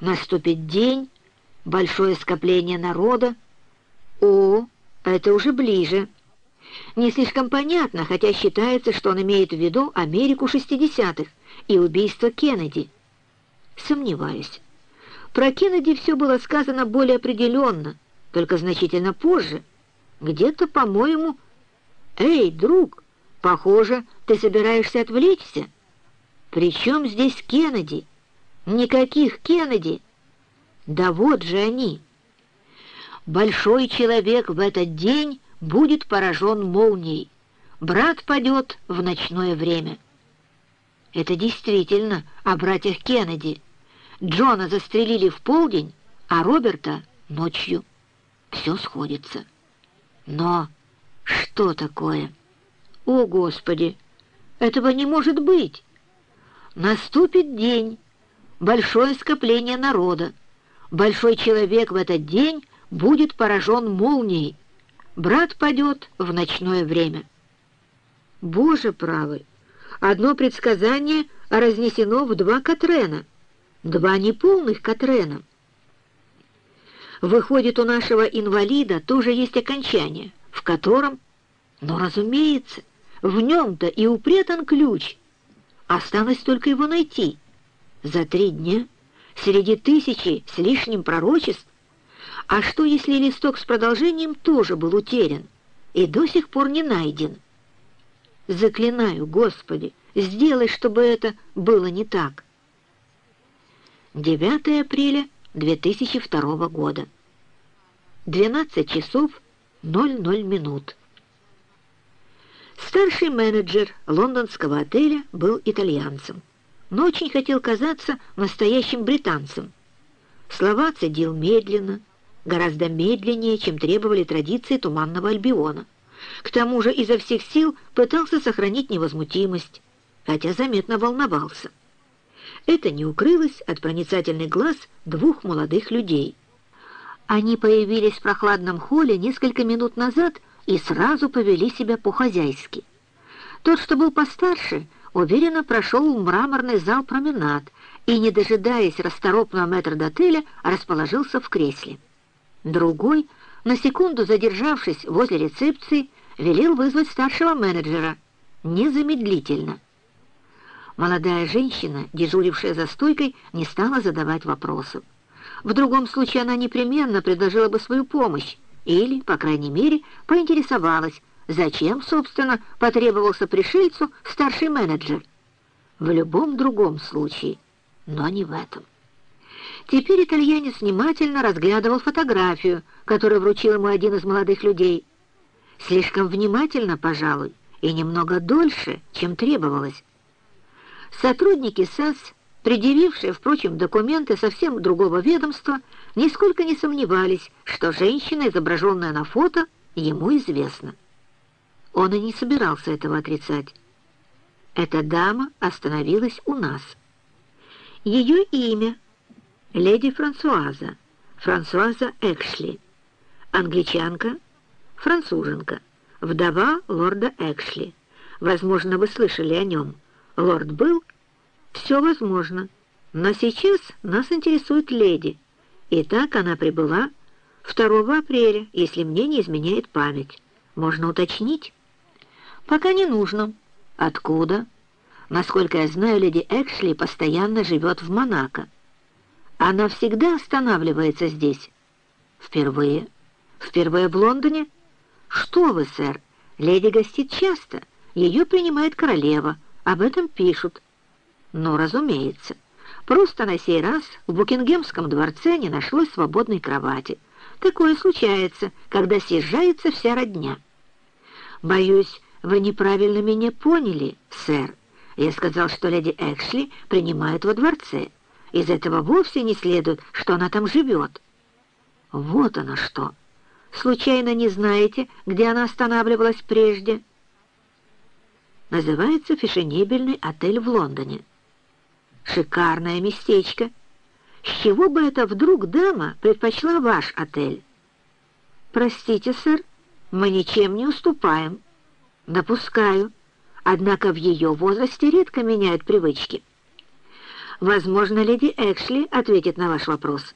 Наступит день, большое скопление народа. О, это уже ближе. Не слишком понятно, хотя считается, что он имеет в виду Америку 60-х и убийство Кеннеди. Сомневаюсь. Про Кеннеди все было сказано более определенно, только значительно позже. Где-то, по-моему... «Эй, друг, похоже, ты собираешься отвлечься. При чем здесь Кеннеди? Никаких Кеннеди!» «Да вот же они!» «Большой человек в этот день будет поражен молнией. Брат падет в ночное время». Это действительно о братьях Кеннеди. Джона застрелили в полдень, а Роберта — ночью. Все сходится. Но что такое? О, Господи! Этого не может быть! Наступит день, большое скопление народа. Большой человек в этот день будет поражен молнией. Брат падет в ночное время. Боже правый! Одно предсказание разнесено в два Катрена, два неполных Катрена. Выходит, у нашего инвалида тоже есть окончание, в котором, но, разумеется, в нем-то и упретан ключ. Осталось только его найти. За три дня, среди тысячи с лишним пророчеств, а что, если листок с продолжением тоже был утерян и до сих пор не найден? Заклинаю, Господи, сделай, чтобы это было не так. 9 апреля 2002 года. 12 часов 00 минут. Старший менеджер лондонского отеля был итальянцем, но очень хотел казаться настоящим британцем. Слова цедил медленно, гораздо медленнее, чем требовали традиции Туманного Альбиона. К тому же изо всех сил пытался сохранить невозмутимость, хотя заметно волновался. Это не укрылось от проницательных глаз двух молодых людей. Они появились в прохладном холле несколько минут назад и сразу повели себя по-хозяйски. Тот, что был постарше, уверенно прошел мраморный зал променад и, не дожидаясь расторопного метрдотеля, расположился в кресле. Другой, на секунду задержавшись возле рецепции, велел вызвать старшего менеджера незамедлительно. Молодая женщина, дежурившая за стойкой, не стала задавать вопросов. В другом случае она непременно предложила бы свою помощь или, по крайней мере, поинтересовалась, зачем, собственно, потребовался пришельцу старший менеджер. В любом другом случае, но не в этом. Теперь итальянец внимательно разглядывал фотографию, которую вручил ему один из молодых людей. Слишком внимательно, пожалуй, и немного дольше, чем требовалось. Сотрудники САС, предъявившие, впрочем, документы совсем другого ведомства, нисколько не сомневались, что женщина, изображенная на фото, ему известна. Он и не собирался этого отрицать. Эта дама остановилась у нас. Ее имя — леди Франсуаза, Франсуаза Экшли, англичанка, француженка, вдова лорда Экшли. Возможно, вы слышали о нем. Лорд был? Все возможно. Но сейчас нас интересует леди. И так она прибыла 2 апреля, если мне не изменяет память. Можно уточнить? Пока не нужно. Откуда? Насколько я знаю, леди Экшли постоянно живет в Монако. Она всегда останавливается здесь. Впервые. Впервые в Лондоне? Что вы, сэр, леди гостит часто. Ее принимает королева. Об этом пишут. Ну, разумеется. Просто на сей раз в Букингемском дворце не нашлось свободной кровати. Такое случается, когда съезжается вся родня. Боюсь, вы неправильно меня поняли, сэр. Я сказал, что леди Экшли принимают во дворце. Из этого вовсе не следует, что она там живет. Вот она что. Случайно не знаете, где она останавливалась прежде? Называется фешенебельный отель в Лондоне. Шикарное местечко. С чего бы это вдруг дама предпочла ваш отель? Простите, сэр, мы ничем не уступаем. Допускаю. Однако в ее возрасте редко меняют привычки. Возможно, леди Экшли ответит на ваш вопрос».